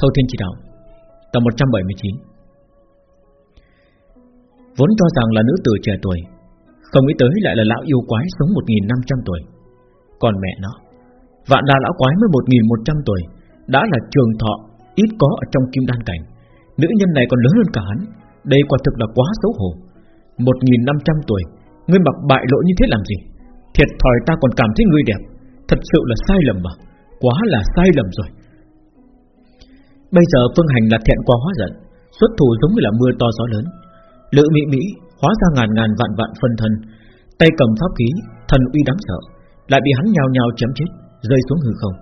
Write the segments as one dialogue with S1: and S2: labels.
S1: Thâu Thiên Chỉ Đạo, Tập 179 Vốn cho rằng là nữ tử trẻ tuổi, Không nghĩ tới lại là lão yêu quái sống 1.500 tuổi. Còn mẹ nó, Vạn là lão quái mới 1.100 tuổi, Đã là trường thọ, Ít có ở trong kim đan cảnh. Nữ nhân này còn lớn hơn cả hắn, Đây quả thực là quá xấu hổ. 1.500 tuổi, Ngươi mặc bại lộ như thế làm gì? Thiệt thòi ta còn cảm thấy ngươi đẹp, Thật sự là sai lầm mà, Quá là sai lầm rồi. Bây giờ Phương Hành là thiện quá hóa giận, Xuất thủ giống như là mưa to gió lớn. Lữ Mỹ Mỹ hóa ra ngàn ngàn vạn vạn phân thân, Tay cầm pháp khí, Thần uy đáng sợ, Lại bị hắn nhào nhào chém chết, Rơi xuống hư không.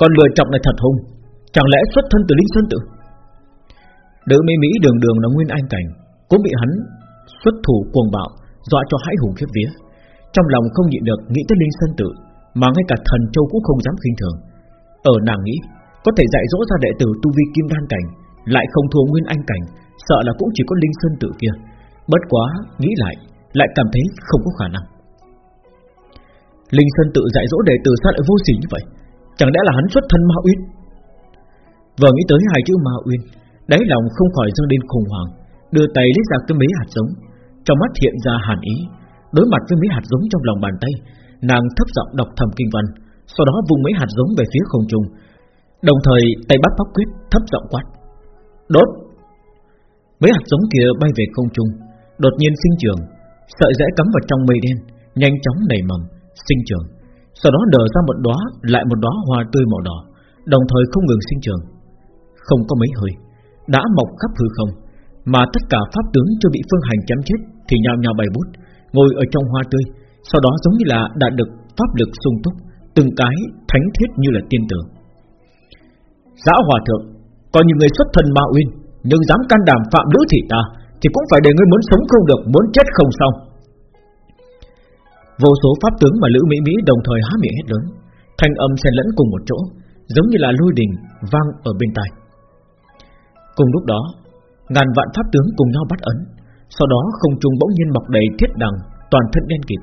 S1: Còn lừa trọng này thật hung, Chẳng lẽ xuất thân từ Linh Sơn Tự Lữ Mỹ Mỹ đường đường là nguyên anh cảnh, Cũng bị hắn xuất thủ cuồng bạo, Dọa cho hãi hùng khiếp vía. Trong lòng không nhịn được nghĩ tới Linh Sơn Tự Mà ngay cả thần châu cũng không dám khinh thường. Ở nàng nghĩ có thể dạy dỗ ra đệ tử tu vi kim đan cảnh, Lại không thua nguyên anh cảnh, Sợ là cũng chỉ có Linh Sơn Tự kia. Bất quá, nghĩ lại Lại cảm thấy không có khả năng. Linh Sơn tự dạy dỗ đệ tử sao lại vô sỉ như vậy? Chẳng lẽ là hắn xuất thân Ma Uyên? Vừa nghĩ tới hai chữ Ma Uyên, Đáy lòng không khỏi dâng lên khủng hoảng, Đưa tay lấy ra cái mấy hạt giống. Trong mắt hiện ra hàn ý, Đối mặt với mấy hạt giống trong lòng bàn tay, Nàng thấp giọng đọc thầm kinh văn, Sau đó vùng mấy hạt giống về phía không trung Đồng thời tay bắt pháp quyết thấp giọng quát. Đốt! Mấy hạt giống kia bay về không trung Đột nhiên sinh trường Sợi rễ cắm vào trong mây đen Nhanh chóng nảy mầm, sinh trường Sau đó nở ra một đóa Lại một đóa hoa tươi màu đỏ Đồng thời không ngừng sinh trường Không có mấy hơi Đã mọc khắp hư không Mà tất cả pháp tướng chưa bị phương hành chém chết Thì nhào nhào bay bút Ngồi ở trong hoa tươi Sau đó giống như là đã được pháp lực sung túc Từng cái thánh thiết như là tiên tưởng Giã hòa thượng Coi như người xuất thân ma uyên Nhưng dám can đảm phạm nữ thị ta Thì cũng phải để ngươi muốn sống không được Muốn chết không xong. Vô số pháp tướng mà Lữ Mỹ Mỹ đồng thời há miệng hết lớn. Thanh âm xen lẫn cùng một chỗ Giống như là lôi đình vang ở bên tai. Cùng lúc đó Ngàn vạn pháp tướng cùng nhau bắt ấn Sau đó không trung bỗng nhiên mọc đầy thiết đằng Toàn thân đen kịt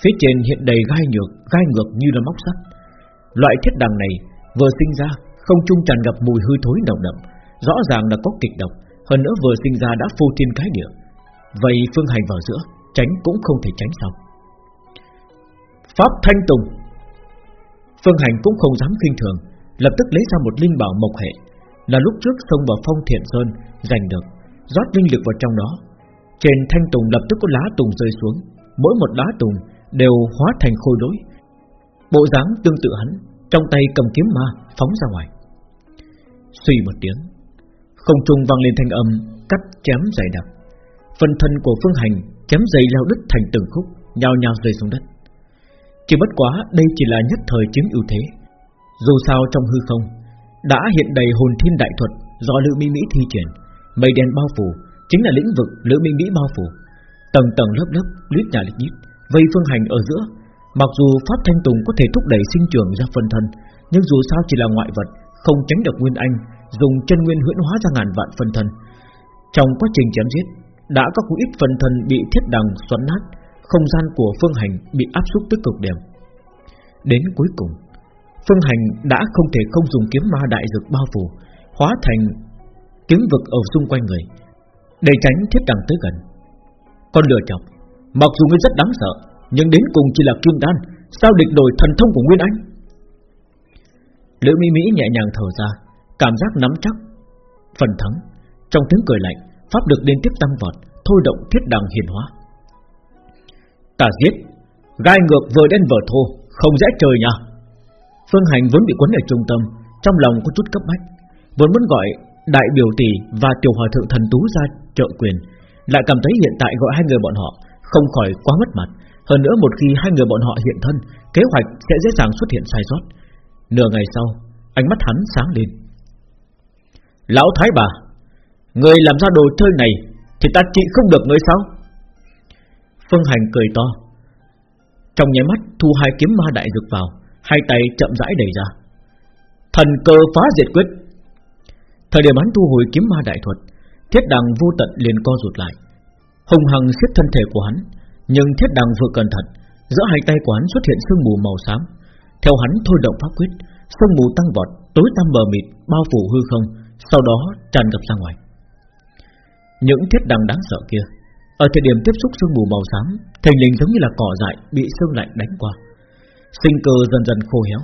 S1: Phía trên hiện đầy gai nhược, gai ngược như là móc sắt. Loại thiết đằng này Vừa sinh ra không trung tràn ngập mùi hư thối nồng đậm, Rõ ràng là có kịch độc, Hơn nữa vừa sinh ra đã phô thiên cái địa. Vậy phương hành vào giữa, Tránh cũng không thể tránh xong. Pháp Thanh Tùng. Phương Hành cũng không dám khinh thường, Lập tức lấy ra một linh bảo mộc hệ. Là lúc trước xông vào phong thiện sơn, Giành được, Rót linh lực vào trong đó. Trên thanh tùng lập tức có lá tùng rơi xuống, Mỗi một lá tùng đều hóa thành khôi lỗi. Bộ dáng tương tự hắn, Trong tay cầm kiếm ma, phóng ra ngoài. Suy một tiếng. Không trung vang lên thanh âm Cắt chém dày đặc. Phần thân của phương hành chém dày lao đứt thành từng khúc Nhào nhào rơi xuống đất. Chỉ bất quá đây chỉ là nhất thời chiếm ưu thế. Dù sao trong hư không Đã hiện đầy hồn thiên đại thuật Do Lữ Mỹ Mỹ thi triển. Mây đen bao phủ Chính là lĩnh vực Lữ Mỹ Mỹ bao phủ. Tầng tầng lớp lớp lít nhà lướt, nhít Vây phương hành ở giữa. Mặc dù Pháp Thanh Tùng có thể thúc đẩy sinh trưởng ra phân thân Nhưng dù sao chỉ là ngoại vật không tránh được Nguyên Anh, Dùng chân nguyên huyễn hóa ra ngàn vạn phân thân. Trong quá trình chém giết, Đã có không ít phân thân bị thiết đằng xoắn nát, Không gian của phương hành bị áp suất tới cực điểm. Đến cuối cùng, Phương hành đã không thể không dùng kiếm ma đại dược bao phủ, Hóa thành kiếm vực ở xung quanh người, Để tránh thiết đằng tới gần. Con lừa chọc, Mặc dù ngươi rất đáng sợ, Nhưng đến cùng chỉ là kim đan, Sao địch đổi thần thông của Nguyên Anh? Lữ Mỹ Mỹ nhẹ nhàng thở ra, Cảm giác nắm chắc, Phần thắng. Trong tiếng cười lạnh, Pháp lực liên tiếp tăng vọt, Thôi động thiết đằng hiền hóa. Ta giết, Gai ngược vừa đen vừa thô, Không dễ chơi nha. Phương Hành vốn bị quấn ở trung tâm, Trong lòng có chút cấp bách. Vốn muốn gọi đại biểu tỷ và tiểu hòa thượng thần tú ra trợ quyền, Lại cảm thấy hiện tại gọi hai người bọn họ Không khỏi quá mất mặt. Hơn nữa một khi hai người bọn họ hiện thân, Kế hoạch sẽ dễ dàng xuất hiện sai sót. Nửa ngày sau, Ánh mắt hắn sáng lên. Lão Thái bà, Người làm ra đồ chơi này Thì ta trị không được người sao? Phương Hành cười to. Trong nháy mắt, thu hai kiếm ma đại dược vào, Hai tay chậm rãi đẩy ra. Thần cơ phá diệt quyết. Thời điểm hắn thu hồi kiếm ma đại thuật, Thiết đằng vô tận liền co rụt lại. Hùng hằng siết thân thể của hắn, Nhưng thiết đằng vừa cẩn thận, Giữa hai tay của hắn xuất hiện sương mù màu xám. Theo hắn thôi động pháp quyết sương mù tăng vọt, tối tăm mờ mịt bao phủ hư không, sau đó tràn ngập ra ngoài. Những thiết đằng đáng sợ kia, ở thời điểm tiếp xúc sương mù màu xám, thành linh giống như là cỏ dại bị sương lạnh đánh qua, sinh cơ dần dần khô héo,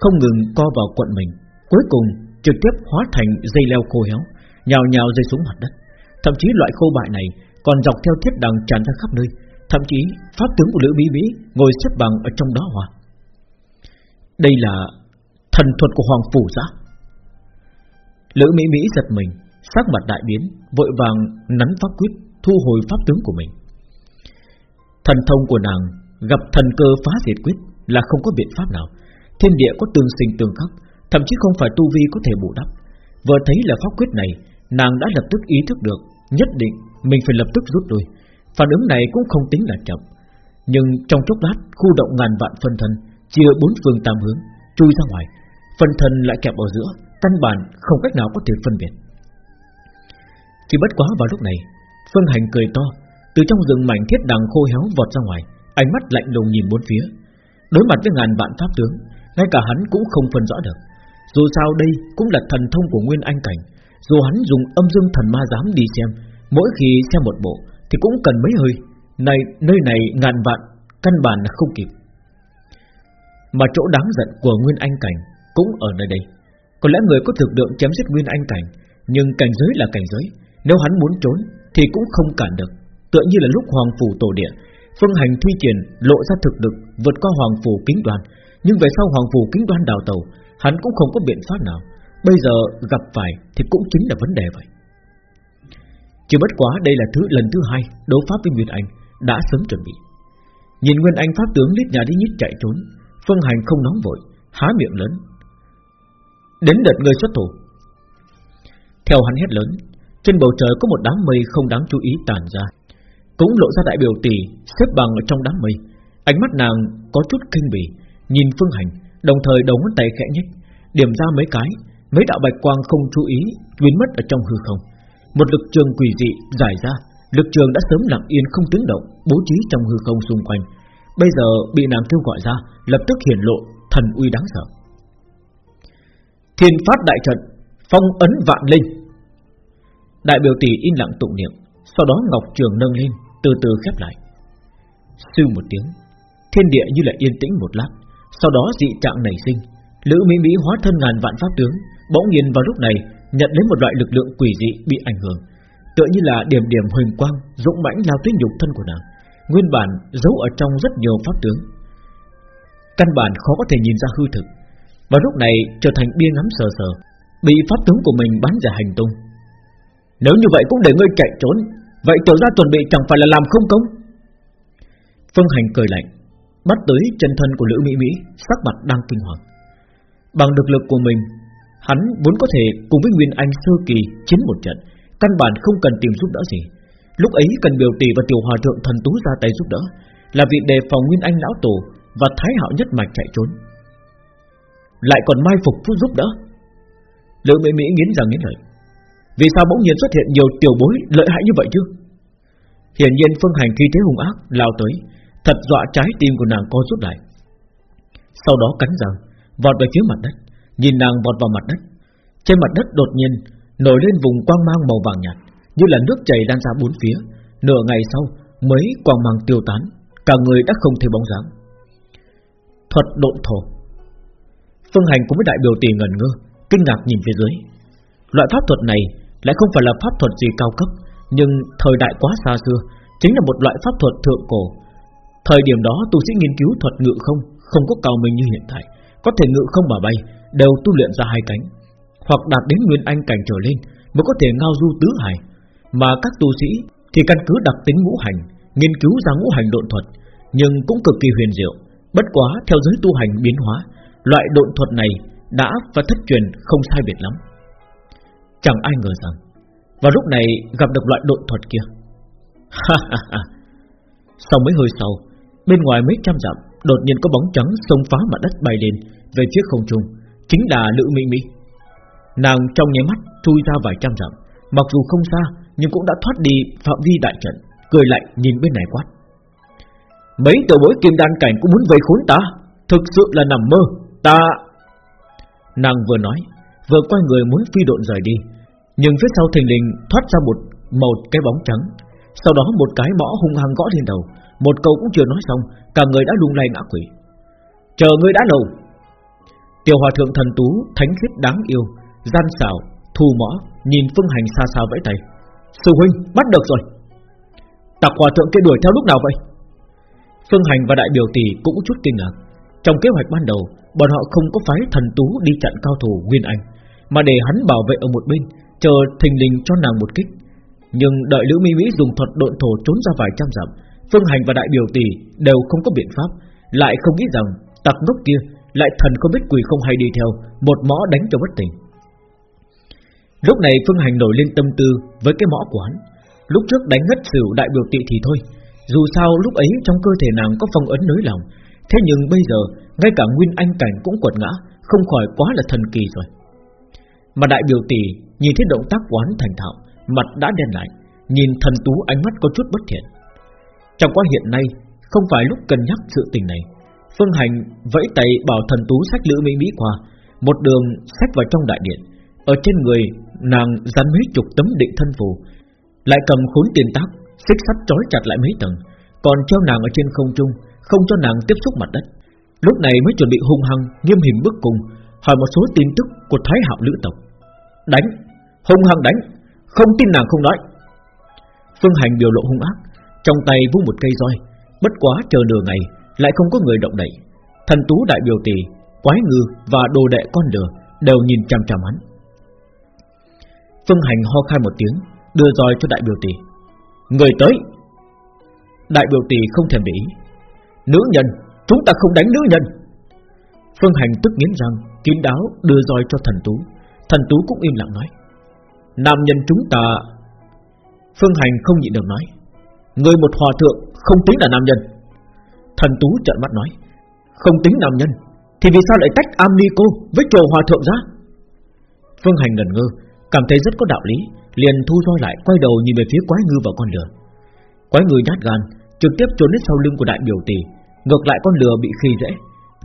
S1: không ngừng co vào quận mình, cuối cùng trực tiếp hóa thành dây leo khô héo, nhào nhào rơi xuống mặt đất. Thậm chí loại khô bại này còn dọc theo thiết đằng tràn ra khắp nơi, thậm chí pháp tướng của Lữ Bí Bí ngồi xếp bằng ở trong đó hòa. Đây là thần thuật của Hoàng Phủ Giã. Lữ Mỹ Mỹ giật mình, sắc mặt đại biến, vội vàng nắn pháp quyết, thu hồi pháp tướng của mình. Thần thông của nàng gặp thần cơ phá diệt quyết là không có biện pháp nào. Thiên địa có tương sinh tương khắc, thậm chí không phải tu vi có thể bù đắp. Vừa thấy là pháp quyết này, nàng đã lập tức ý thức được, nhất định mình phải lập tức rút lui. Phản ứng này cũng không tính là chậm, nhưng trong chốc lát khu động ngàn vạn phân thân chia bốn phương tam hướng chui ra ngoài, phần thân lại kẹp ở giữa, căn bản không cách nào có thể phân biệt. Chỉ bất quá vào lúc này, Phương Hành cười to, từ trong rừng mảnh thiết đằng khô héo vọt ra ngoài, ánh mắt lạnh lùng nhìn bốn phía. Đối mặt với ngàn vạn pháp tướng, ngay cả hắn cũng không phân rõ được. Dù sao đây cũng là thần thông của Nguyên Anh cảnh, dù hắn dùng âm dương thần ma dám đi xem, mỗi khi xem một bộ thì cũng cần mấy hơi. Này nơi này ngàn vạn, căn bản là không kịp. Mà chỗ đáng giận của Nguyên Anh cảnh cũng ở nơi đây. Có lẽ người có thực lượng chém giết Nguyên Anh cảnh, nhưng cảnh giới là cảnh giới, nếu hắn muốn trốn thì cũng không cản được. Tựa như là lúc Hoàng phủ tổ địa, Phương Hành thi triển lộ ra thực lực vượt qua Hoàng phủ kính đoàn, nhưng về sau Hoàng phủ kính đoàn đào tàu, hắn cũng không có biện pháp nào. Bây giờ gặp phải thì cũng chính là vấn đề vậy. Chỉ bất quá đây là thứ lần thứ hai đấu pháp với Nguyên Anh đã sớm chuẩn bị. Nhìn Nguyên Anh pháp tướng lít nhà đi nhít chạy trốn, Phương Hành không nóng vội, há miệng lớn. Đến đợt người xuất thủ. Theo hắn hét lớn, trên bầu trời có một đám mây không đáng chú ý tàn ra, cũng lộ ra đại biểu tỷ xếp bằng ở trong đám mây. Ánh mắt nàng có chút kinh bỉ, nhìn Phương Hành, đồng thời đầu ngón tay khẽ nhích, điểm ra mấy cái, mấy đạo bạch quang không chú ý biến mất ở trong hư không. Một lực trường quỷ dị giải ra, lực trường đã sớm lặng yên không tiếng động, bố trí trong hư không xung quanh. Bây giờ bị nàng kêu gọi ra, lập tức hiển lộ thần uy đáng sợ. Thiên phát đại trận, phong ấn vạn linh. Đại biểu tỷ in lặng tụng niệm, sau đó ngọc trường nâng lên, từ từ khép lại. Sư một tiếng, thiên địa như là yên tĩnh một lát, sau đó dị trạng nảy sinh, Lữ Mỹ Mỹ hóa thân ngàn vạn pháp tướng, bỗng nhiên vào lúc này nhận đến một loại lực lượng quỷ dị bị ảnh hưởng, tựa như là điểm điểm huỳnh quang dũng mãnh lao tuyết nhục thân của nàng, nguyên bản giấu ở trong rất nhiều pháp tướng, căn bản khó có thể nhìn ra hư thực. Và lúc này trở thành bia ngắm sờ sờ, bị pháp tướng của mình bắn ra hành tung. Nếu như vậy cũng để ngươi chạy trốn, vậy tiểu ra chuẩn bị chẳng phải là làm không công? Phương Hành cười lạnh, bắt tới chân thân của Lữ Mỹ Mỹ, sắc mặt đang kinh hoàng. Bằng lực lực của mình, hắn vốn có thể cùng với Nguyên Anh sơ kỳ chiến một trận, căn bản không cần tìm giúp đỡ gì. Lúc ấy cần biểu tỷ và tiểu hòa thượng thần tú ra tay giúp đỡ, là việc đề phòng Nguyên Anh lão tổ và Thái Hạo nhất mạch chạy trốn. Lại còn mai phục phút giúp đỡ. Lữ Mỹ Mỹ nghiến rằng nghiến lợi. Vì sao bỗng nhiên xuất hiện nhiều tiểu bối lợi hại như vậy chứ? Hiển nhiên Phương Hành khi thế hung ác lao tới, thật dọa trái tim của nàng co rút lại. Sau đó cắn răng, vọt về phía mặt đất, nhìn nàng vọt vào mặt đất. Trên mặt đất đột nhiên nổi lên vùng quang mang màu vàng nhạt, như là nước chảy lan ra bốn phía. Nửa ngày sau mới quang mang tiêu tán, cả người đã không thấy bóng dáng. Thuật độn thổ. Phương Hành cũng với đại biểu tỷ ngẩn ngơ, kinh ngạc nhìn phía dưới. Loại pháp thuật này lại không phải là pháp thuật gì cao cấp, nhưng thời đại quá xa xưa, chính là một loại pháp thuật thượng cổ. Thời điểm đó tu sĩ nghiên cứu thuật ngự không không có cao minh như hiện tại, có thể ngự không mà bay, đều tu luyện ra hai cánh, hoặc đạt đến nguyên anh cảnh trở lên mới có thể ngao du tứ hải. Mà các tu sĩ thì căn cứ đặc tính ngũ hành, nghiên cứu ra ngũ hành độn thuật, nhưng cũng cực kỳ huyền diệu. Bất quá theo giới tu hành biến hóa, loại độn thuật này đã và thất truyền không sai biệt lắm. Chẳng ai ngờ rằng vào lúc này gặp được loại độn thuật kia. Sau mấy hơi sau, bên ngoài mấy trăm dặm đột nhiên có bóng trắng xông phá mặt đất bay lên về phía không trung, chính là Lữ Mỹ Mỹ. Nàng trong nháy mắt thui ra vài trăm dặm, mặc dù không xa nhưng cũng đã thoát đi phạm vi đại trận, cười lạnh nhìn bên này quát. Mấy tiểu bối kim đan cảnh cũng muốn vây khốn ta Thực sự là nằm mơ Ta. Nàng vừa nói Vừa quay người muốn phi độn rời đi Nhưng phía sau thình lình thoát ra một một cái bóng trắng. Sau đó một cái mõ hung hăng gõ lên đầu Một câu cũng chưa nói xong Cả người đã lung lay ngã quỷ Chờ ngươi đã lâu. Tiểu hòa thượng thần tú Thánh khiết đáng yêu Gian xảo, thù mõ Nhìn phương hành xa xa vẫy tay. Sư huynh, bắt được rồi. Tạc hòa thượng kia đuổi theo lúc nào vậy? Phương hành và đại biểu tỷ cũng chút kinh ngạc. Trong kế hoạch ban đầu, Bọn họ không có phái thần tú đi chặn cao thủ Nguyên Anh, Mà để hắn bảo vệ ở một bên, Chờ thình lình cho nàng một kích. Nhưng đợi Lữ Mỹ Mỹ dùng thuật độn thổ trốn ra vài trăm dặm, Phương Hành và đại biểu tỷ đều không có biện pháp, Lại không nghĩ rằng tặc ngốc kia Lại thần không biết quỷ không hay đi theo, Một mõ đánh cho bất tỉnh. Lúc này Phương Hành nổi lên tâm tư Với cái mõ của hắn. Lúc trước đánh ngất xỉu đại biểu tỷ thì thôi. Dù sao lúc ấy trong cơ thể nàng có phong ấn nới lòng Thế nhưng bây giờ, Ngay cả Nguyên Anh Cảnh cũng quật ngã, Không khỏi quá là thần kỳ rồi. Mà đại biểu tỷ nhìn thấy động tác quán thành thạo, Mặt đã đen lại, Nhìn thần tú ánh mắt có chút bất thiện. Trong quá hiện nay, Không phải lúc cân nhắc sự tình này, Phương Hành vẫy tay bảo thần tú sách lữ mỹ mỹ qua, Một đường sách vào trong đại điện. Ở trên người, nàng dán mấy chục tấm định thân phù. Lại cầm khốn tiền tác, Xích sắt trói chặt lại mấy tầng. Còn treo nàng ở trên không trung, Không cho nàng tiếp xúc mặt đất. Lúc này mới chuẩn bị hung hăng, Nghiêm hình bước cùng, Hỏi một số tin tức của Thái Hạo Lữ Tộc. Đánh, Hung hăng đánh, Không tin nàng không nói. Phương Hành biểu lộ hung ác, Trong tay vung một cây roi. Bất quá chờ nửa ngày, Lại không có người động đậy. Thần tú đại biểu tỷ Quái ngư và đồ đệ con lừa Đều nhìn chăm chăm hắn. Phương Hành ho khai một tiếng, Đưa roi cho đại biểu tỷ Người tới. Đại biểu tỷ không thèm để ý. Nữ nhân, Chúng ta không đánh nữ nhân. Phương Hành tức nghiến răng, Kín đáo đưa roi cho thần tú. Thần tú cũng im lặng nói, Nam nhân chúng ta. Phương Hành không nhịn được nói, Người một hòa thượng không tính là nam nhân. Thần tú trợn mắt nói, Không tính nam nhân, Thì vì sao lại tách am ni cô với trồ hòa thượng ra? Phương Hành ngần ngơ Cảm thấy rất có đạo lý Liền thu roi lại quay đầu nhìn về phía quái ngư và con lừa. Quái ngư nhát gan Trực tiếp trốn đến sau lưng của đại biểu tỷ Ngược lại con lừa bị khi dễ.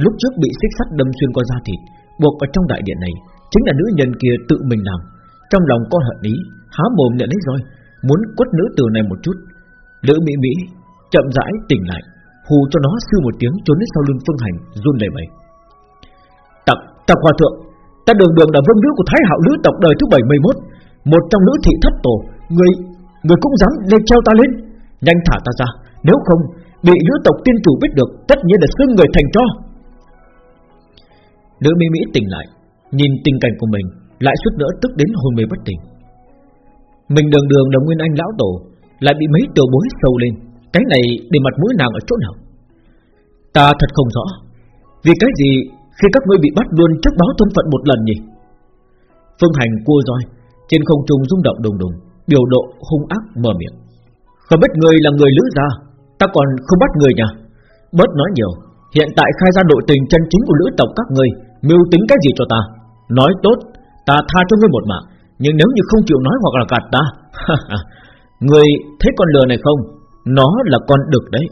S1: Lúc trước bị xích sắt đâm xuyên qua da thịt Buộc ở trong đại điện này Chính là nữ nhân kia tự mình làm. Trong lòng có hận ý Há mồm nhận lấy roi Muốn quất nữ tử này một chút. Lữ Mỹ Mỹ chậm rãi tỉnh lại Hù cho nó sư một tiếng trốn đến sau lưng phương hành Run lẩy bẩy. Tặc, tặc hòa thượng. Ta đường đường là vương nữ của Thái hạo lữ tộc đời thứ 71 Một trong nữ thị thất tổ. Người, người cũng dám lên treo ta lên. Nhanh thả ta ra Nếu không, bị lữ tộc tiên chủ biết được Tất nhiên là xưng người thành cho. Nữ Mỹ Mỹ tỉnh lại Nhìn tình cảnh của mình Lại suốt nữa tức đến hôn mê bất tỉnh. Mình đường đường là nguyên anh lão tổ Lại bị mấy tiểu bối sâu lên Cái này để mặt mũi nàng ở chỗ nào? Ta thật không rõ Vì cái gì khi các ngươi bị bắt luôn, trước báo thân phận một lần nhỉ? Phương hành cua roi, Trên không trung rung động đùng đùng, Biểu độ hung ác mở miệng. Không biết người là người lữ gia, Ta còn không bắt người nhỉ Bớt nói nhiều, Hiện tại khai ra nội tình chân chính của lữ tộc các ngươi, Mưu tính cái gì cho ta? Nói tốt, Ta tha cho ngươi một mạng, Nhưng nếu như không chịu nói hoặc là gạt ta Người thấy con lừa này không? Nó là con đực đấy.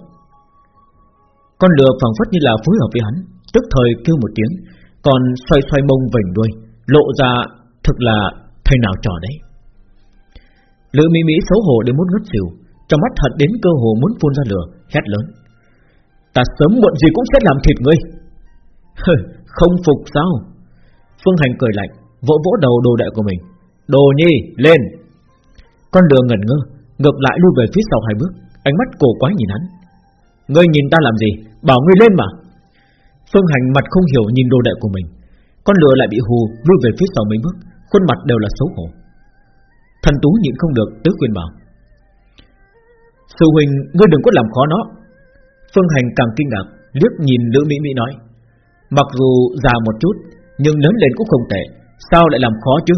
S1: Con lừa phẳng phất như là phối hợp với hắn. Tức thời kêu một tiếng, Còn xoay xoay mông vành đuôi, Lộ ra thực là thầy nào trò đấy. Lữ Mỹ Mỹ xấu hổ đến muốn ngất xỉu, Trong mắt thật đến cơ hồ muốn phun ra lửa, Hét lớn. Ta sớm muộn gì cũng sẽ làm thịt ngươi. Không phục sao? Phương Hành cười lạnh, Vỗ vỗ đầu đồ đệ của mình. Đồ nhi, lên. Con lừa ngẩn ngơ, Ngược lại lui về phía sau hai bước, Ánh mắt cổ quái nhìn hắn. Ngươi nhìn ta làm gì? Bảo ngươi lên mà. Phương Hành mặt không hiểu nhìn đồ đệ của mình. Con lừa lại bị hù, lui về phía sau mấy bước, Khuôn mặt đều là xấu hổ. Thần Tú nhịn không được, tứ quyền bảo. Sư huynh, Ngươi đừng có làm khó nó. Phương Hành càng kinh ngạc, liếc nhìn nữ Mỹ Mỹ nói. Mặc dù già một chút, Nhưng lớn lên cũng không tệ, Sao lại làm khó chứ?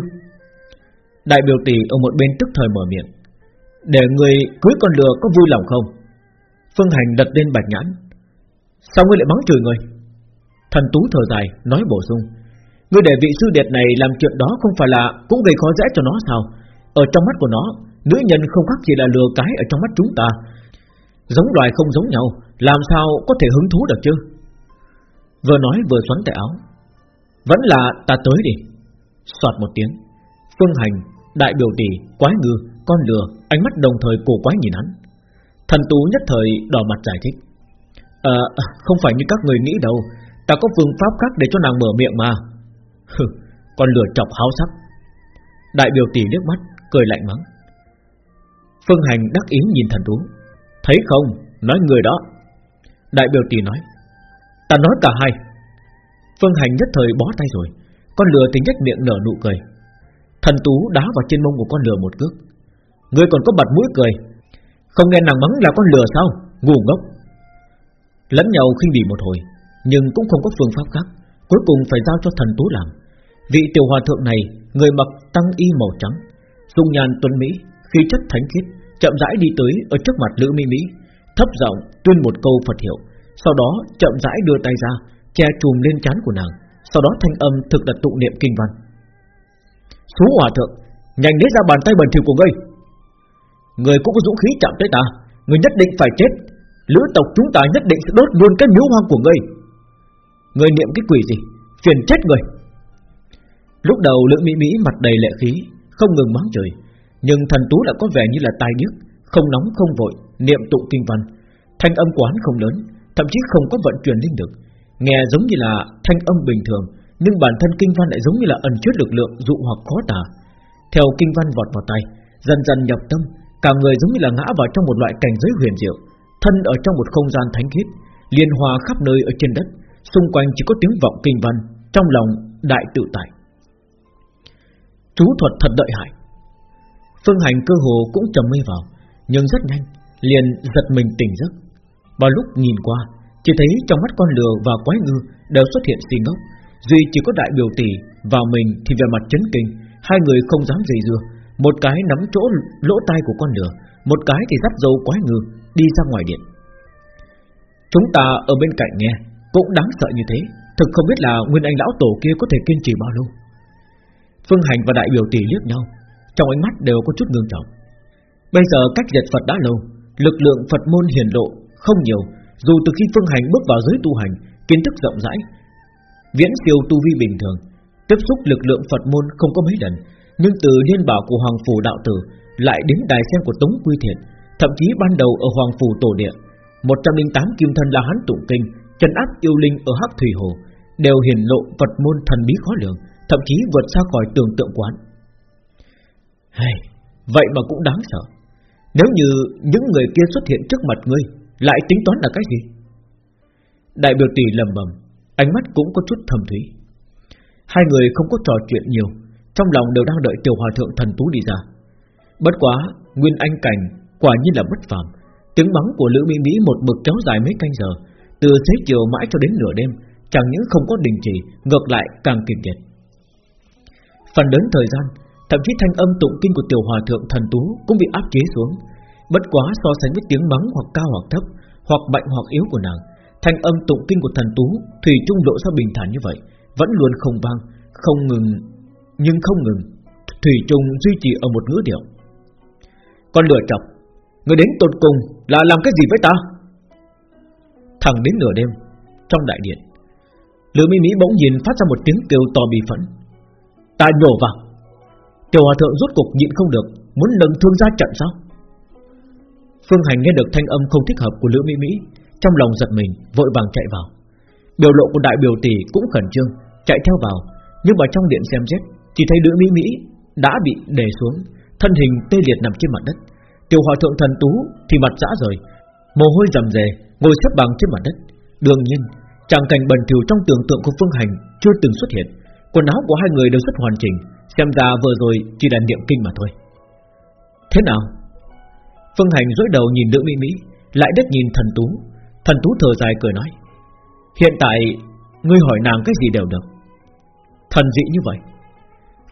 S1: Đại biểu tỷ ở một bên tức thời mở miệng. Để người cưới con lừa có vui lòng không? Phương Hành đặt lên bạch nhãn. Sao ngươi lại mắng chửi người? Thần Tú thở dài nói bổ sung. Ngươi để vị sư điệt này làm chuyện đó Không phải là cũng gây khó dễ cho nó sao? Ở trong mắt của nó Nữ nhân không khác gì là lừa cái ở trong mắt chúng ta. Giống loài không giống nhau Làm sao có thể hứng thú được chứ? Vừa nói vừa xoắn tay áo. Vẫn là ta tới đi. Xoạt một tiếng. Phương hành, đại biểu tỷ, quái ngư, con lừa Ánh mắt đồng thời cổ quái nhìn hắn. Thần tú nhất thời đỏ mặt giải thích. À, không phải như các người nghĩ đâu. Ta có phương pháp khác để cho nàng mở miệng mà. Hừ, con lửa chọc háo sắc. Đại biểu tỷ nước mắt Cười lạnh mắng. Phương hành đắc ý nhìn thần tú Thấy không, nói người đó. Đại biểu tỷ nói. Ta nói cả hai. Phương hành nhất thời bó tay rồi. Con lừa tính nhất miệng nở nụ cười. Thần tú đá vào trên mông của con lừa một cước. Ngươi còn có bật mũi cười. Không nghe nàng mắng là con lừa sao? Ngu ngốc. Lẫn nhau khinh bỉ một hồi. Nhưng cũng không có phương pháp khác. Cuối cùng phải giao cho thần tú làm. Vị tiểu hòa thượng này, Người mặc tăng y màu trắng, Dung nhàn tuấn Mỹ, Khí chất thánh khiết, Chậm rãi đi tới ở trước mặt Lữ Mỹ Mỹ, Thấp giọng tuyên một câu Phật hiệu, Sau đó chậm rãi đưa tay ra, Che chùm lên chán của nàng, Sau đó thanh âm thực đặt tụng niệm kinh văn. Số hòa thượng, Nhanh lấy ra bàn tay bẩn thỉu của ngươi. Người cũng có dũng khí chạm tới ta Người nhất định phải chết. Lữ tộc chúng ta nhất định sẽ đốt luôn cái miếu hoang của ngươi người niệm cái quỷ gì? Phiền chết người. Lúc đầu Lữ Mỹ Mỹ mặt đầy lệ khí, Không ngừng mắng trời Nhưng thần tú lại có vẻ như là tai điếc Không nóng, không vội, Niệm tụng kinh văn. Thanh âm quán không lớn, Thậm chí không có vận chuyển linh lực. Nghe giống như là thanh âm bình thường, Nhưng bản thân kinh văn lại giống như là ẩn chứa lực lượng dụ hoặc khó tả. Theo kinh văn vọt vào tay Dần dần nhập tâm, Cả người giống như là ngã vào trong một loại cảnh giới huyền diệu, Thân ở trong một không gian thánh khiết, Liên hòa khắp nơi ở trên đất. Xung quanh chỉ có tiếng vọng kinh văn, Trong lòng đại tự tại. Chú thuật thật đợi hại. Phương hành cơ hồ cũng trầm mê vào, Nhưng rất nhanh, Liền giật mình tỉnh giấc. Vào lúc nhìn qua, Chỉ thấy trong mắt con lừa và quái ngư Đều xuất hiện xì ngốc. Duy chỉ có đại biểu tỷ vào mình thì về mặt chấn kinh, Hai người không dám dây dưa. Một cái nắm chỗ lỗ tai của con lừa, Một cái thì dắt dâu quái ngư Đi ra ngoài điện. Chúng ta ở bên cạnh nghe. Cũng đáng sợ như thế. Thực không biết là Nguyên Anh Lão Tổ kia có thể kiên trì bao lâu. Phương Hành và đại biểu tỷ liếc nhau, Trong ánh mắt đều có chút ngưng trọng. Bây giờ cách diệt Phật đã lâu, Lực lượng Phật môn hiển lộ không nhiều. Dù từ khi Phương Hành bước vào giới tu hành, Kiến thức rộng rãi, Viễn siêu tu vi bình thường, Tiếp xúc lực lượng Phật môn không có mấy lần. Nhưng từ liên bảo của Hoàng Phủ Đạo Tử Lại đến đài sen của Tống Quy Thiện, Thậm chí ban đầu ở Hoàng Phủ Tổ Địa 108 kim thân là Hán Tụng Kinh chân áp yêu linh ở Hắc Thủy Hồ Đều hiển lộ vật môn thần bí khó lường Thậm chí vượt xa khỏi tưởng tượng quán hey, Vậy mà cũng đáng sợ. Nếu như những người kia xuất hiện trước mặt ngươi Lại tính toán là cái gì? Đại biểu tỷ lầm bầm Ánh mắt cũng có chút thầm thúy. Hai người không có trò chuyện nhiều Trong lòng đều đang đợi tiểu hòa thượng thần tú đi ra. Bất quá Nguyên Anh Cảnh quả nhiên là bất phàm. Tiếng mắng của Lữ Mỹ Mỹ một mực kéo dài mấy canh giờ từ xế chiều mãi cho đến nửa đêm, Chẳng những không có đình chỉ, Ngược lại càng kịch liệt. Phần lớn thời gian, Thậm chí thanh âm tụng kinh của tiểu hòa thượng thần tú Cũng bị áp chế xuống. Bất quá so sánh với tiếng mắng hoặc cao hoặc thấp, Hoặc mạnh hoặc yếu của nàng, Thanh âm tụng kinh của thần tú, Thủy trung lộ ra bình thản như vậy, Vẫn luôn không vang, Không ngừng, Nhưng không ngừng, Thủy trung duy trì ở một ngữ điệu. Con lửa chọc, Người đến tột cùng là làm cái gì với ta? Thẳng đến nửa đêm. Trong đại điện Lữ Mỹ Mỹ bỗng nhìn phát ra một tiếng kêu to bị phẫn. Ta nhổ vào. Tiểu hòa thượng rốt cục nhịn không được, Muốn nâng thương ra trận sao? Phương Hành nghe được thanh âm không thích hợp của Lữ Mỹ Mỹ, Trong lòng giật mình, Vội vàng chạy vào. Biểu lộ của đại biểu tỷ cũng khẩn trương, Chạy theo vào, Nhưng mà trong điện xem xét, Chỉ thấy Lữ Mỹ Mỹ đã bị đè xuống, Thân hình tê liệt nằm trên mặt đất. Tiểu hòa thượng thần tú, thì mặt dã rời, Mồ hôi rầm rề Ngồi xếp bằng trên mặt đất. Đương nhiên Tràng cảnh bẩn thỉu trong tưởng tượng của Phương Hành Chưa từng xuất hiện. Quần áo của hai người đều rất hoàn chỉnh, Xem ra vừa rồi chỉ là niệm kinh mà thôi. Thế nào? Phương Hành dối đầu nhìn nữ Mỹ Mỹ, Lại đất nhìn thần tú. Thần tú thở dài cười nói, Hiện tại, Ngươi hỏi nàng cái gì đều được. Thần dị như vậy.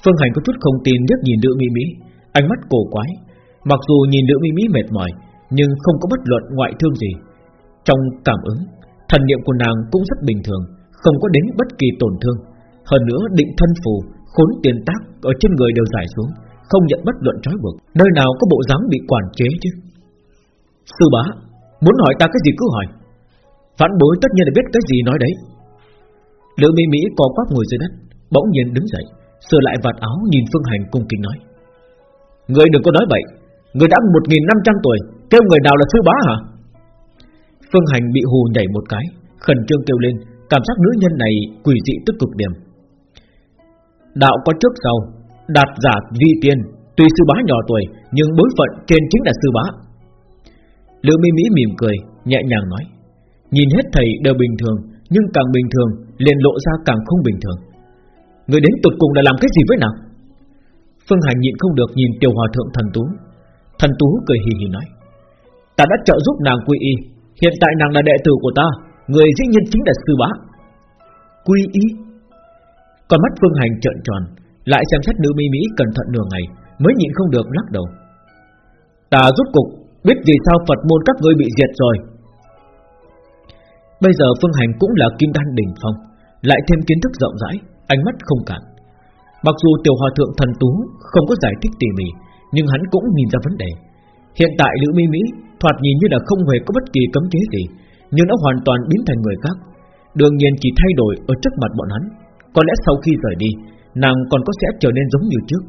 S1: Phương Hành có chút không tin liếc nhìn nữ Mỹ Mỹ, Ánh mắt cổ quái. Mặc dù nhìn nữ Mỹ Mỹ mệt mỏi, Nhưng không có bất luận ngoại thương gì. Trong cảm ứng. Thần niệm của nàng cũng rất bình thường, Không có đến bất kỳ tổn thương. Hơn nữa, định thân phù, Khốn tiền tác ở trên người đều giải xuống, Không nhận bất luận trói buộc. Nơi nào có bộ dáng bị quản chế chứ? Sư bá, Muốn hỏi ta cái gì cứ hỏi. Phản bối tất nhiên là biết cái gì nói đấy. Lữ Mỹ Mỹ co quắp ngồi dưới đất, Bỗng nhiên đứng dậy Sửa lại vạt áo nhìn Phương Hành cung kính nói. Người đừng có nói bậy, Người đã 1.500 tuổi, Kêu người nào là sư bá hả? Phương Hành bị hù nhảy một cái, Khẩn trương kêu lên, Cảm giác nữ nhân này quỷ dị tức cực điểm. Đạo có trước sau, Đạt giả vi tiên, Tuy sư bá nhỏ tuổi, Nhưng bối phận trên chính là sư bá. Lữ mi Mỹ mỉm cười, Nhẹ nhàng nói, Nhìn hết thầy đều bình thường, Nhưng càng bình thường, liền lộ ra càng không bình thường. Người đến tụt cùng là làm cái gì với nàng? Phương Hành nhịn không được nhìn tiểu hòa thượng thần tú. Thần tú cười hì hì nói, Ta đã trợ giúp nàng quy y Hiện tại nàng là đệ tử của ta, Người dĩ nhiên chính là sư bá. Quy y. Còn mắt Phương Hành trợn tròn, Lại xem xét nữ mỹ Mỹ cẩn thận nửa ngày, Mới nhịn không được lắc đầu. Ta rút cục Biết vì sao Phật môn các ngươi bị diệt rồi. Bây giờ Phương Hành cũng là kim đan đỉnh phong, Lại thêm kiến thức rộng rãi, Ánh mắt không cản. Mặc dù tiểu hòa thượng thần tú Không có giải thích tỉ mỉ, Nhưng hắn cũng nhìn ra vấn đề. Hiện tại Lữ Mi Mỹ thoạt nhìn như là không hề có bất kỳ cấm chế gì, Nhưng nó hoàn toàn biến thành người khác. Đương nhiên chỉ thay đổi ở trước mặt bọn hắn. Có lẽ sau khi rời đi, Nàng còn có sẽ trở nên giống như trước.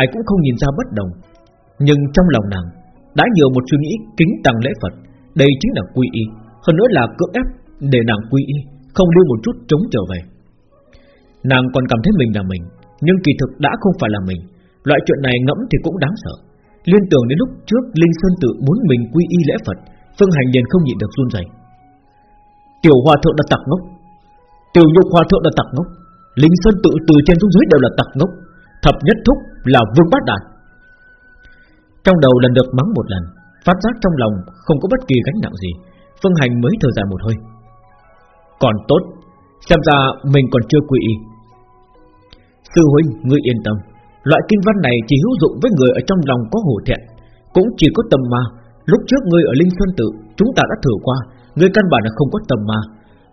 S1: Ai cũng không nhìn ra bất đồng. Nhưng trong lòng nàng, Đã nhiều một suy nghĩ kính tăng lễ Phật. Đây chính là quy y, Hơn nữa là cưỡng ép để nàng quy y, Không đưa một chút chống trở về. Nàng còn cảm thấy mình là mình, Nhưng kỳ thực đã không phải là mình. Loại chuyện này ngẫm thì cũng đáng sợ. Liên tưởng đến lúc trước Linh Sơn Tự muốn mình quy y lễ Phật Phương Hành liền không nhịn được run rẩy. Tiểu Hòa Thượng là tặc ngốc. Tiểu Nhục Hòa Thượng là tặc ngốc. Linh Sơn Tự từ trên xuống dưới đều là tặc ngốc. Thập nhất thúc là vương bát đạt Trong đầu lần được mắng một lần Phát giác trong lòng không có bất kỳ gánh nặng gì Phương Hành mới thở dài một hơi. Còn tốt Xem ra mình còn chưa quy y. Sư huynh, ngươi yên tâm. Loại kinh văn này chỉ hữu dụng với người ở trong lòng có hổ thẹn, Cũng chỉ có tầm ma. Lúc trước ngươi ở Linh Sơn Tự, Chúng ta đã thử qua, Ngươi căn bản là không có tầm ma.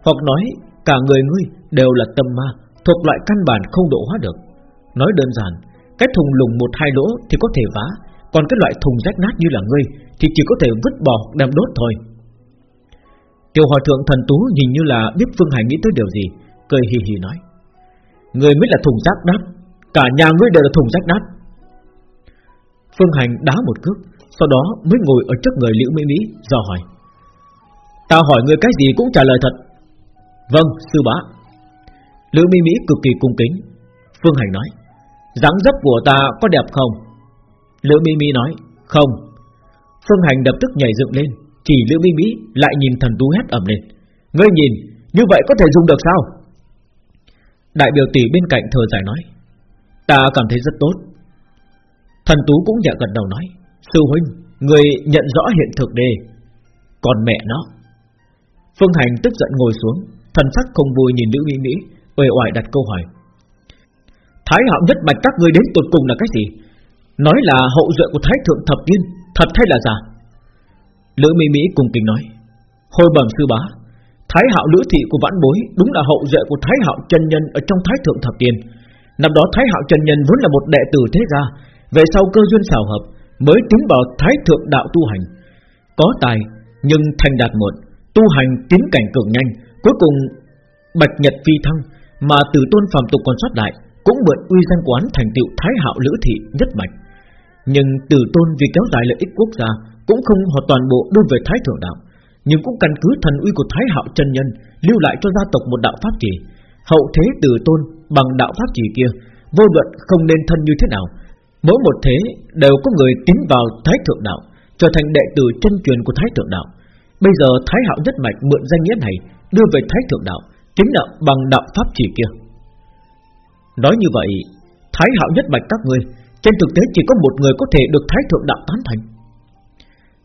S1: Hoặc nói, cả người ngươi đều là tầm ma, Thuộc loại căn bản không độ hóa được. Nói đơn giản, Cái thùng lùng một hai lỗ thì có thể vá, Còn cái loại thùng rách nát như là ngươi Thì chỉ có thể vứt bỏ, đem đốt thôi. Kiều hòa thượng thần tú nhìn như là biết Phương Hải nghĩ tới điều gì, Cười hì hì nói Người mới là thùng rác nát Cả nhà ngươi đều là thùng rách nát. Phương Hành đá một cước, Sau đó mới ngồi ở trước người Liễu Mỹ Mỹ, do hỏi. Ta hỏi ngươi cái gì cũng trả lời thật. Vâng sư bá. Liễu Mỹ Mỹ cực kỳ cung kính. Phương Hành nói, dáng dấp của ta có đẹp không? Liễu Mỹ Mỹ nói, Không. Phương Hành đập tức nhảy dựng lên, Chỉ Liễu Mỹ Mỹ lại nhìn thần tú hét ẩm lên. Ngươi nhìn, Như vậy có thể dùng được sao? Đại biểu tỷ bên cạnh thờ giải nói Ta cảm thấy rất tốt. Thần Tú cũng nhẹ gật đầu nói Sư huynh, người nhận rõ hiện thực đi. Còn mẹ nó. Phương Hành tức giận ngồi xuống Thần sắc không vui nhìn Nữ Mỹ Mỹ uể oải đặt câu hỏi Thái hạo nhất bạch các ngươi đến tột cùng là cái gì? Nói là hậu duệ của Thái Thượng Thập Tiên Thật hay là giả? Lữ Mỹ Mỹ cùng kính nói Hồi bẩm sư bá Thái hạo lữ thị của vãn bối Đúng là hậu duệ của Thái hạo chân nhân Ở trong Thái Thượng Thập Tiên Năm đó Thái Hạo Trần Nhân vốn là một đệ tử thế gia, Về sau cơ duyên xảo hợp Mới tiến vào Thái Thượng Đạo tu hành. Có tài, nhưng thành đạt muộn, Tu hành tiến cảnh cường nhanh, Cuối cùng Bạch Nhật phi thăng, Mà từ tôn phàm tục còn sót lại, Cũng mượn uy danh quán thành tựu Thái Hạo Lữ Thị nhất mạch. Nhưng từ tôn vì kéo dài lợi ích quốc gia, Cũng không hoàn toàn bộ đối về Thái Thượng Đạo, Nhưng cũng căn cứ thần uy của Thái Hạo chân Nhân, Lưu lại cho gia tộc một đạo pháp chỉ Hậu thế từ tôn bằng đạo pháp chỉ kia, vô luận không nên thân như thế nào, mỗi một thế đều có người tiến vào Thái Thượng Đạo, trở thành đệ tử chân truyền của Thái Thượng Đạo. Bây giờ Thái Hạo nhất mạch mượn danh nghĩa này đưa về Thái Thượng Đạo, chính là bằng đạo pháp chỉ kia. Nói như vậy, Thái Hạo nhất mạch các ngươi trên thực tế chỉ có một người có thể được Thái Thượng Đạo tán thành.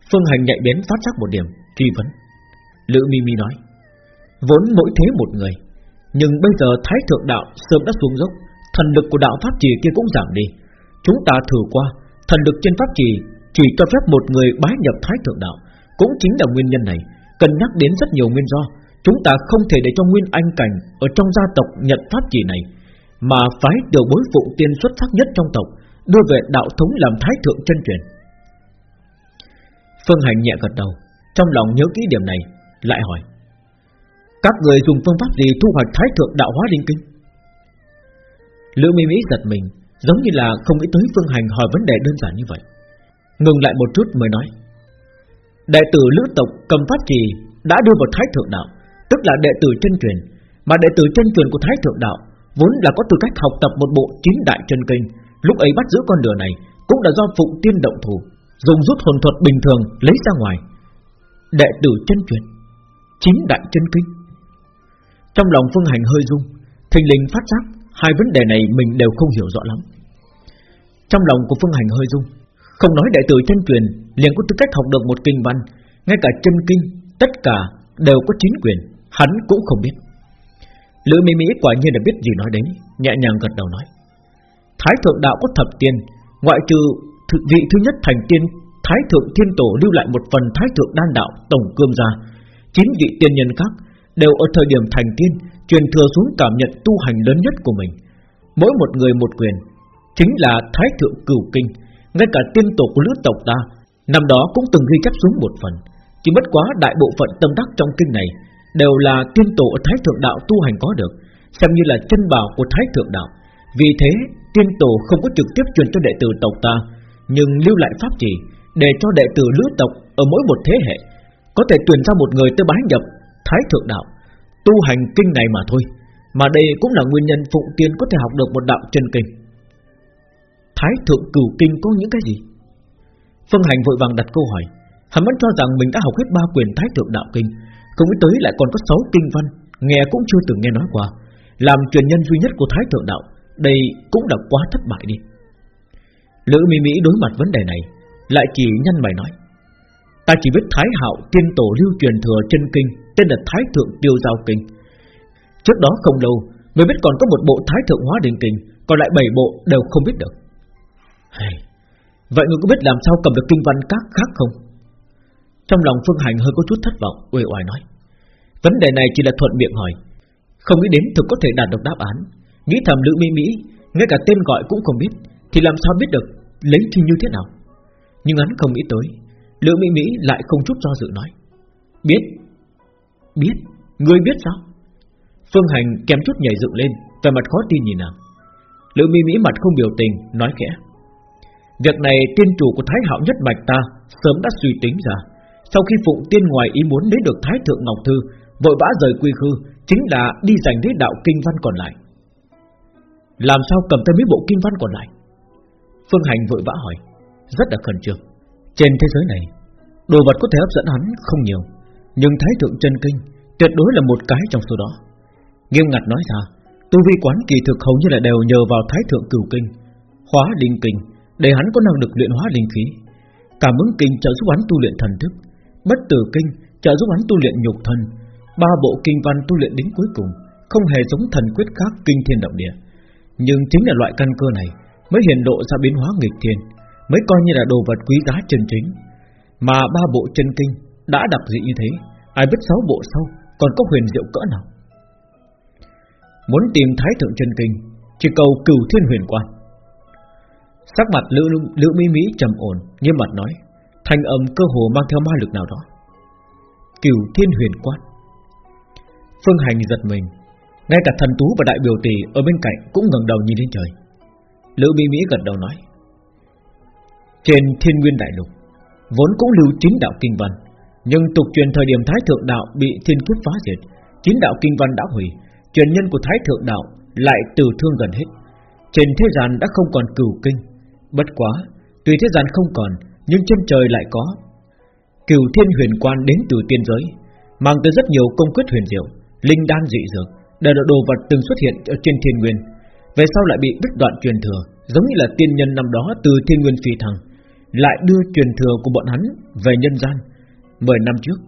S1: Phương Hành nhạy bén phát giác một điểm, truy vấn. Lữ Mi Mi nói, vốn mỗi thế một người, nhưng bây giờ Thái Thượng Đạo sớm đã xuống dốc, Thần lực của đạo Pháp Trì kia cũng giảm đi. Chúng ta thử qua, Thần lực trên Pháp Trì Chỉ cho phép một người bái nhập Thái Thượng Đạo, Cũng chính là nguyên nhân này. Cần nhắc đến rất nhiều nguyên do, Chúng ta không thể để cho Nguyên Anh Cảnh Ở trong gia tộc nhận Pháp Trì này, Mà phái điều bối phụ tiên xuất sắc nhất trong tộc, Đưa về đạo thống làm Thái Thượng chân truyền. Phương Hành nhẹ gật đầu, Trong lòng nhớ kỹ điểm này, Lại hỏi các người dùng phương pháp gì thu hoạch thái thượng đạo hóa linh kinh? Lữ Mỹ Mỹ giật mình, Giống như là không nghĩ tới Phương Hành hỏi vấn đề đơn giản như vậy. Ngừng lại một chút mới nói, Đệ tử Lữ tộc cầm pháp trì Đã đưa vào Thái Thượng Đạo, Tức là đệ tử chân truyền, Mà đệ tử chân truyền của Thái Thượng Đạo Vốn là có tư cách học tập một bộ chín đại chân kinh, Lúc ấy bắt giữ con đường này Cũng là do Phụng Tiên động thủ, Dùng rút hồn thuật bình thường lấy ra ngoài. Đệ tử chân truyền, Chín đại chân kinh. Trong lòng Phương Hành hơi rung Thình lình phát giác Hai vấn đề này mình đều không hiểu rõ lắm. Trong lòng của Phương Hành hơi rung Không nói đệ tử chân truyền liền có tư cách học được một kinh văn Ngay cả chân kinh Tất cả đều có chính quyền Hắn cũng không biết. Lữ Mỹ Mỹ quả nhiên đã biết gì nói đến, Nhẹ nhàng gật đầu nói Thái thượng đạo có thập tiên Ngoại trừ thực vị thứ nhất thành tiên Thái thượng thiên tổ lưu lại một phần Thái thượng đan đạo tổng cương gia Chín vị tiên nhân khác Đều ở thời điểm thành tiên Truyền thừa xuống cảm nhận tu hành lớn nhất của mình. Mỗi một người một quyền, Chính là Thái thượng cửu kinh, Ngay cả tiên tổ của lữ tộc ta, Năm đó cũng từng ghi chép xuống một phần. Chỉ bất quá đại bộ phận tâm đắc trong kinh này Đều là tiên tổ ở Thái Thượng Đạo tu hành có được, Xem như là chân bảo của Thái Thượng Đạo. Vì thế, tiên tổ không có trực tiếp truyền cho đệ tử tộc ta, Nhưng lưu lại pháp chỉ Để cho đệ tử lữ tộc ở mỗi một thế hệ Có thể tuyển ra một người tới bái nhập Thái Thượng Đạo, Tu hành kinh này mà thôi, Mà đây cũng là nguyên nhân Phụng Tiên có thể học được một đạo chân kinh. Thái Thượng Cửu Kinh có những cái gì? Phương Hành vội vàng đặt câu hỏi, Hắn vẫn cho rằng mình đã học hết ba quyền Thái Thượng Đạo Kinh, Không biết tới lại còn có sáu kinh văn, Nghe cũng chưa từng nghe nói qua. Làm truyền nhân duy nhất của Thái Thượng Đạo, Đây cũng đã quá thất bại đi. Lữ Mỹ Mỹ đối mặt vấn đề này, Lại chỉ nhanh mày nói, Ta chỉ biết Thái Hạo tiên tổ lưu truyền thừa chân kinh Tên là Thái Thượng Tiêu Giao Kinh. Trước đó không lâu Mới biết còn có một bộ Thái Thượng Hóa Đình Kinh Còn lại bảy bộ đều không biết được. Hey, Vậy ngươi có biết làm sao cầm được kinh văn các khác không? Trong lòng Phương Hành hơi có chút thất vọng uể oải nói Vấn đề này chỉ là thuận miệng hỏi. Không nghĩ đến thực có thể đạt được đáp án. Nghĩ thầm Lữ Mỹ Mỹ Ngay cả tên gọi cũng không biết Thì làm sao biết được lấy thi như thế nào? Nhưng hắn không nghĩ tới Lữ Mỹ Mỹ lại không chút do dự nói Biết Biết, ngươi biết sao? Phương Hành kém chút nhảy dựng lên Về mặt khó tin nhìn nàng. Lữ Mi Mỹ mặt không biểu tình Nói khẽ. Việc này tiên chủ của Thái Hạo nhất mạch ta Sớm đã suy tính ra. Sau khi Phụng Tiên ngoài ý muốn lấy được Thái Thượng Ngọc Thư Vội vã rời quy khư Chính là đi giành lấy đạo kinh văn còn lại. Làm sao cầm tới mấy bộ kinh văn còn lại? Phương Hành vội vã hỏi. Rất là khẩn trương. Trên thế giới này Đồ vật có thể hấp dẫn hắn không nhiều. Nhưng Thái Thượng chân Kinh Tuyệt đối là một cái trong số đó. Nghiêm ngặt nói ra, Tu vi quán kỳ thực hầu như là đều nhờ vào Thái Thượng Cửu Kinh, Hóa Linh Kinh, Để hắn có năng lực luyện hóa linh khí. Cảm ứng kinh trợ giúp hắn tu luyện thần thức, Bất tử kinh trợ giúp hắn tu luyện nhục thân, Ba bộ kinh văn tu luyện đến cuối cùng, Không hề giống thần quyết khác kinh thiên động địa. Nhưng chính là loại căn cơ này Mới hiện độ ra biến hóa nghịch thiên, Mới coi như là đồ vật quý giá chân chính. Mà ba bộ chân kinh Đã đặc dị như thế Ai biết sáu bộ sau còn có huyền diệu cỡ nào? Muốn tìm Thái Thượng chân Kinh Chỉ cầu cửu thiên huyền quan. Sắc mặt Lữ, Lữ Mỹ Mỹ trầm ổn Nghiêm mặt nói Thanh âm cơ hồ mang theo ma lực nào đó. Cửu thiên huyền quan. Phương Hành giật mình Ngay cả thần tú và đại biểu tỷ Ở bên cạnh cũng ngẩng đầu nhìn lên trời. Lữ Mỹ Mỹ gật đầu nói Trên thiên nguyên đại lục Vốn cũng lưu chính đạo kinh văn nhưng tục truyền thời điểm Thái Thượng Đạo Bị thiên kiếp phá diệt Chính đạo kinh văn đã hủy, Truyền nhân của Thái Thượng Đạo Lại từ thương gần hết. Trên thế gian đã không còn cửu kinh. Bất quá, Tuy thế gian không còn, Nhưng trên trời lại có. Cửu thiên huyền quan đến từ tiên giới, Mang tới rất nhiều công quyết huyền diệu, Linh đan dị dược, Đều là đồ vật từng xuất hiện ở trên thiên nguyên. Về sau lại bị đứt đoạn truyền thừa, Giống như là tiên nhân năm đó từ thiên nguyên phi thăng, Lại đưa truyền thừa của bọn hắn Về nhân gian. Mười năm trước,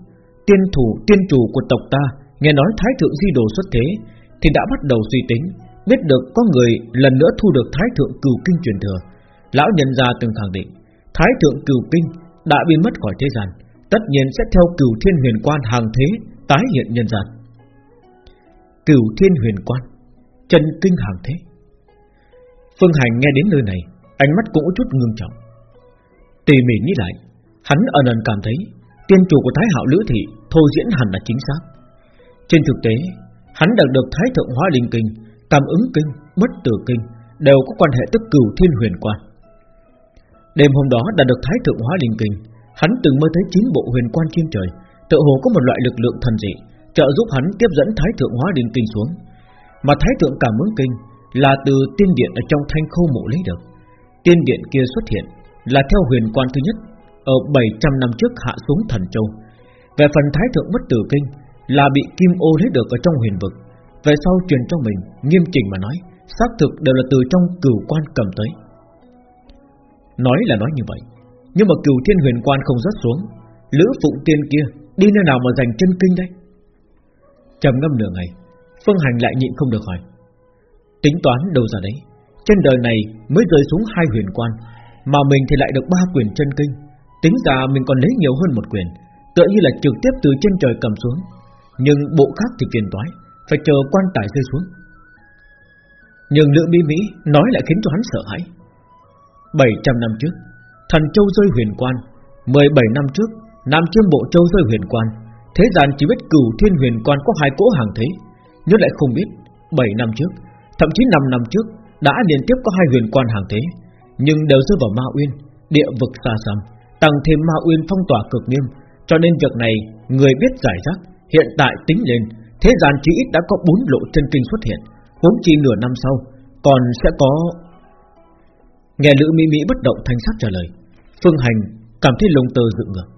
S1: Tiên thủ, tiên chủ của tộc ta Nghe nói Thái Thượng Di Đồ xuất thế, Thì đã bắt đầu suy tính, Biết được có người lần nữa thu được Thái Thượng Cửu Kinh truyền thừa. Lão nhân gia từng khẳng định, Thái Thượng Cửu Kinh đã biến mất khỏi thế gian, Tất nhiên sẽ theo Cửu Thiên Huyền Quan hàng thế Tái hiện nhân gian. Cửu Thiên Huyền Quan, Chân Kinh hàng thế. Phương Hành nghe đến nơi này, Ánh mắt cũng có chút ngưng trọng. Tỉ mỉ nghĩ lại, Hắn ẩn ẩn cảm thấy Tiên chủ của Thái Hạo Lữ Thị Thôi diễn hẳn là chính xác. Trên thực tế Hắn đạt được Thái Thượng Hóa Linh Kinh tam ứng kinh, bất tử kinh Đều có quan hệ tức cửu thiên huyền quan Đêm hôm đó đã được Thái Thượng Hóa Linh Kinh Hắn từng mơ thấy chín bộ huyền quan trên trời Tự hồ có một loại lực lượng thần dị Trợ giúp hắn tiếp dẫn Thái Thượng Hóa Linh Kinh xuống. Mà Thái Thượng Cảm ứng Kinh Là từ tiên điện ở trong thanh khâu mộ lấy được. Tiên điện kia xuất hiện Là theo huyền quan thứ nhất ở 700 năm trước hạ xuống thần châu. Về phần Thái Thượng Bất Tử Kinh Là bị Kim Ô lấy được ở trong huyền vực. Về sau truyền trong mình, Nghiêm chỉnh mà nói, xác thực đều là từ trong cửu quan cầm tới. Nói là nói như vậy, Nhưng mà cửu thiên huyền quan không rớt xuống, Lữ phụng tiên kia Đi nơi nào mà giành chân kinh đây? Trầm ngâm nửa ngày, Phương Hành lại nhịn không được hỏi. Tính toán đâu ra đấy, Trên đời này mới rơi xuống hai huyền quan, Mà mình thì lại được ba quyền chân kinh. Tính ra mình còn lấy nhiều hơn một quyền, Tựa như là trực tiếp từ trên trời cầm xuống. Nhưng bộ khác thì phiền toái, Phải chờ quan tài rơi xuống. Nhưng Lữ Mỹ Mỹ nói lại khiến cho hắn sợ hãi. 700 năm trước, Thần Châu rơi huyền quan 17 năm trước, Nam Chiêm Bộ Châu rơi huyền quan, Thế gian chỉ biết cửu thiên huyền quan có hai cỗ hàng thế Nhưng lại không biết 7 năm trước, Thậm chí 5 năm trước, Đã liên tiếp có hai huyền quan hàng thế, Nhưng đều rơi vào Ma Uyên, Địa vực xa xăm. Tăng thêm Ma Uyên phong tỏa cực nghiêm. Cho nên việc này, người biết giải rác, Hiện tại tính lên, Thế gian chỉ ít đã có bốn lộ chân kinh xuất hiện. Huống chi nửa năm sau, Còn sẽ có Nghe Lữ Mỹ Mỹ bất động thanh sắc trả lời. Phương Hành cảm thấy lông tơ dựng ngược.